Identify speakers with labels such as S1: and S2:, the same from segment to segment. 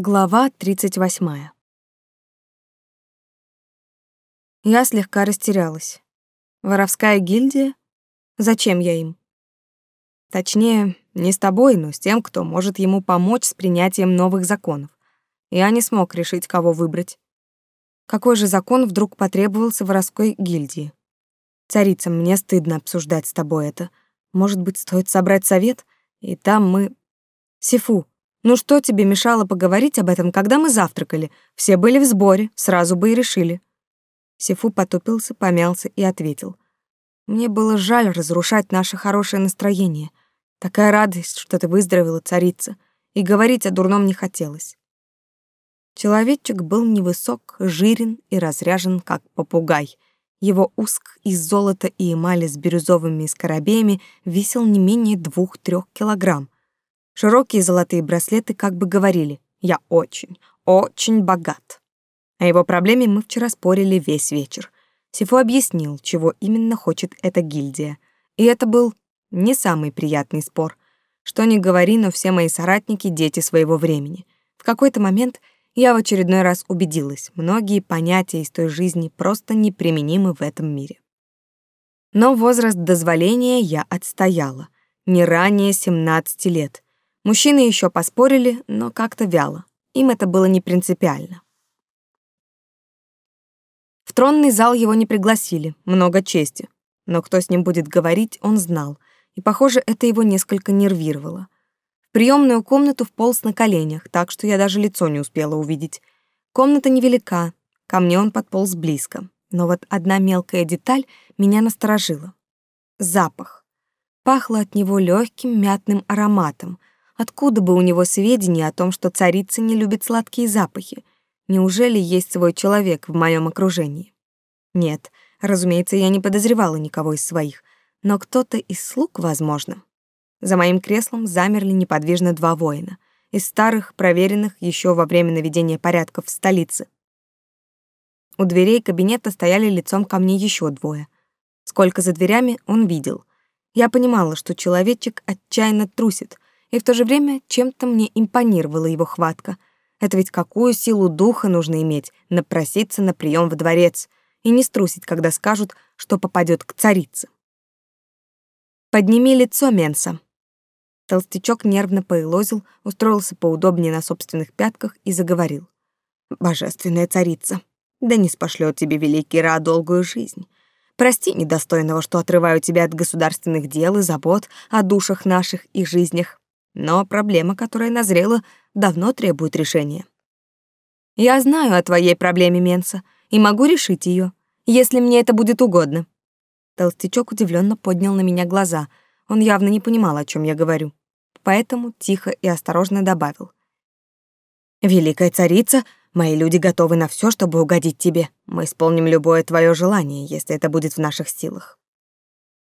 S1: Глава 38. Я слегка растерялась. Воровская гильдия? Зачем я им? Точнее, не с тобой, но с тем, кто может ему помочь с принятием новых законов. Я не смог решить, кого выбрать. Какой же закон вдруг потребовался воровской гильдии? Царица, мне стыдно обсуждать с тобой это. Может быть, стоит собрать совет? И там мы... Сифу, ну что тебе мешало поговорить об этом, когда мы завтракали? Все были в сборе, сразу бы и решили. Сифу потупился, помялся и ответил. Мне было жаль разрушать наше хорошее настроение. Такая радость, что ты выздоровела, царица. И говорить о дурном не хотелось. Человечек был невысок, жирен и разряжен, как попугай. Его уск из золота и эмали с бирюзовыми скоробеями весил не менее двух-трех килограмм. Широкие золотые браслеты как бы говорили «Я очень, очень богат». О его проблеме мы вчера спорили весь вечер. Сифу объяснил, чего именно хочет эта гильдия. И это был не самый приятный спор. Что ни говори, но все мои соратники — дети своего времени. В какой-то момент я в очередной раз убедилась, многие понятия из той жизни просто неприменимы в этом мире. Но возраст дозволения я отстояла. Не ранее 17 лет — Мужчины еще поспорили, но как-то вяло. Им это было не принципиально. В тронный зал его не пригласили, много чести. Но кто с ним будет говорить, он знал, и, похоже, это его несколько нервировало. В приемную комнату вполз на коленях, так что я даже лицо не успела увидеть. Комната невелика, ко мне он подполз близко. Но вот одна мелкая деталь меня насторожила. Запах. Пахло от него легким мятным ароматом, Откуда бы у него сведения о том, что царица не любит сладкие запахи? Неужели есть свой человек в моем окружении? Нет, разумеется, я не подозревала никого из своих, но кто-то из слуг, возможно. За моим креслом замерли неподвижно два воина, из старых, проверенных еще во время наведения порядков в столице. У дверей кабинета стояли лицом ко мне еще двое. Сколько за дверями он видел. Я понимала, что человечек отчаянно трусит — и в то же время чем-то мне импонировала его хватка. Это ведь какую силу духа нужно иметь, напроситься на прием в дворец и не струсить, когда скажут, что попадет к царице. «Подними лицо, Менса». Толстячок нервно поелозил, устроился поудобнее на собственных пятках и заговорил. «Божественная царица, да не спошлет тебе великий Ра долгую жизнь. Прости недостойного, что отрываю тебя от государственных дел и забот о душах наших и жизнях. Но проблема, которая назрела, давно требует решения. Я знаю о твоей проблеме, Менса, и могу решить ее, если мне это будет угодно. Толстячок удивленно поднял на меня глаза. Он явно не понимал, о чем я говорю. Поэтому тихо и осторожно добавил. «Великая царица, мои люди готовы на все, чтобы угодить тебе. Мы исполним любое твое желание, если это будет в наших силах».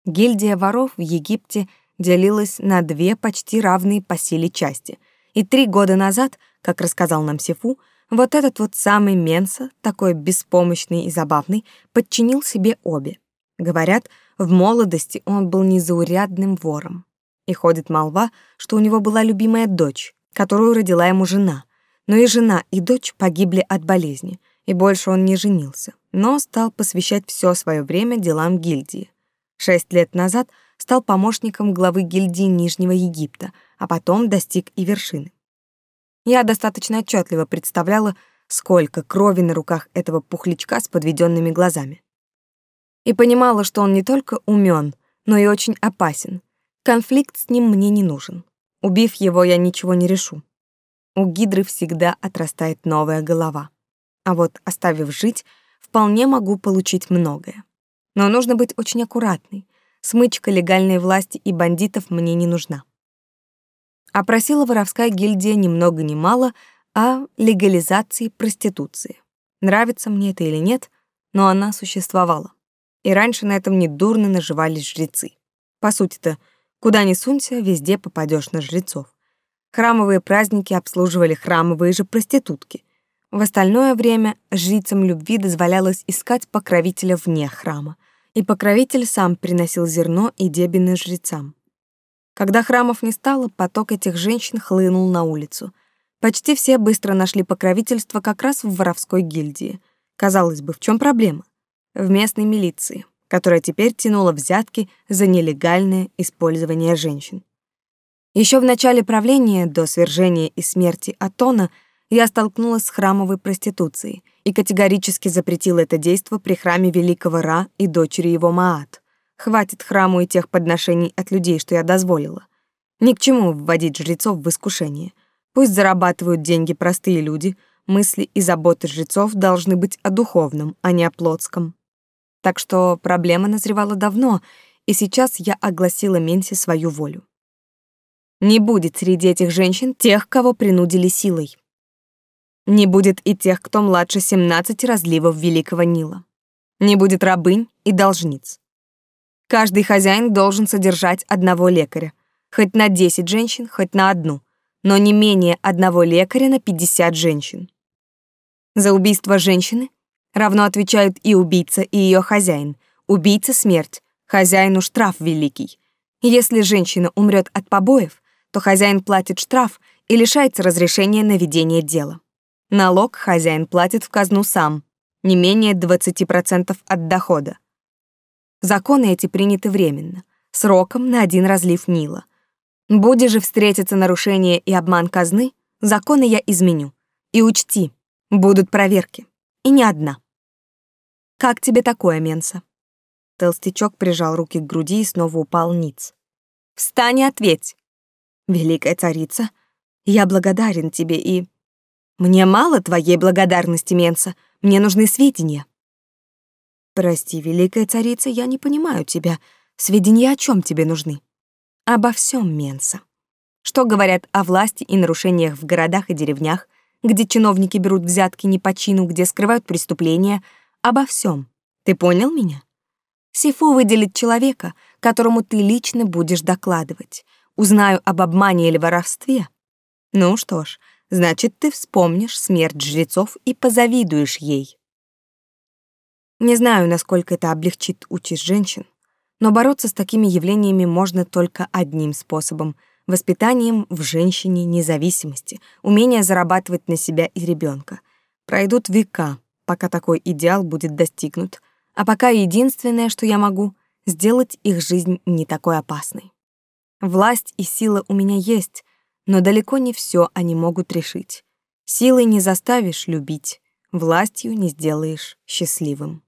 S1: Гильдия воров в Египте — делилась на две почти равные по силе части. И три года назад, как рассказал нам Сифу, вот этот вот самый Менса, такой беспомощный и забавный, подчинил себе обе. Говорят, в молодости он был незаурядным вором. И ходит молва, что у него была любимая дочь, которую родила ему жена. Но и жена, и дочь погибли от болезни, и больше он не женился, но стал посвящать все свое время делам гильдии. Шесть лет назад стал помощником главы гильдии Нижнего Египта, а потом достиг и вершины. Я достаточно отчетливо представляла, сколько крови на руках этого пухлячка с подведенными глазами. И понимала, что он не только умен, но и очень опасен. Конфликт с ним мне не нужен. Убив его, я ничего не решу. У гидры всегда отрастает новая голова. А вот оставив жить, вполне могу получить многое. Но нужно быть очень аккуратной, Смычка легальной власти и бандитов мне не нужна. Опросила воровская гильдия ни много ни мало о легализации проституции. Нравится мне это или нет, но она существовала. И раньше на этом недурно наживались жрецы. По сути-то, куда ни сунься, везде попадешь на жрецов. Храмовые праздники обслуживали храмовые же проститутки. В остальное время жрицам любви дозволялось искать покровителя вне храма — и покровитель сам приносил зерно и дебины жрецам. Когда храмов не стало, поток этих женщин хлынул на улицу. Почти все быстро нашли покровительство как раз в воровской гильдии. Казалось бы, в чем проблема? В местной милиции, которая теперь тянула взятки за нелегальное использование женщин. Еще в начале правления, до свержения и смерти Атона, я столкнулась с храмовой проституцией и категорически запретила это действо при храме великого Ра и дочери его Маат. Хватит храму и тех подношений от людей, что я дозволила. Ни к чему вводить жрецов в искушение. Пусть зарабатывают деньги простые люди, мысли и заботы жрецов должны быть о духовном, а не о плотском. Так что проблема назревала давно, и сейчас я огласила Менси свою волю. Не будет среди этих женщин тех, кого принудили силой. Не будет и тех, кто младше 17 разливов Великого Нила. Не будет рабынь и должниц. Каждый хозяин должен содержать одного лекаря, хоть на 10 женщин, хоть на одну, но не менее одного лекаря на 50 женщин. За убийство женщины равно отвечают и убийца, и ее хозяин. Убийца — смерть, хозяину штраф великий. Если женщина умрет от побоев, то хозяин платит штраф и лишается разрешения на ведение дела. Налог хозяин платит в казну сам, не менее 20% от дохода. Законы эти приняты временно, сроком на один разлив Нила. Буде же встретиться нарушение и обман казны, законы я изменю. И учти, будут проверки. И не одна. Как тебе такое, Менса? Толстячок прижал руки к груди и снова упал ниц. Встань и ответь. Великая царица, я благодарен тебе и... Мне мало твоей благодарности, Менса. Мне нужны сведения. Прости, великая царица, я не понимаю тебя. Сведения о чем тебе нужны? Обо всем, Менса. Что говорят о власти и нарушениях в городах и деревнях, где чиновники берут взятки не по чину, где скрывают преступления, обо всем. Ты понял меня? Сифу выделит человека, которому ты лично будешь докладывать узнаю об обмане или воровстве. Ну что ж, значит, ты вспомнишь смерть жрецов и позавидуешь ей. Не знаю, насколько это облегчит участь женщин, но бороться с такими явлениями можно только одним способом — воспитанием в женщине независимости, умение зарабатывать на себя и ребенка. Пройдут века, пока такой идеал будет достигнут, а пока единственное, что я могу — сделать их жизнь не такой опасной. Власть и сила у меня есть, но далеко не все они могут решить. Силой не заставишь любить, властью не сделаешь счастливым.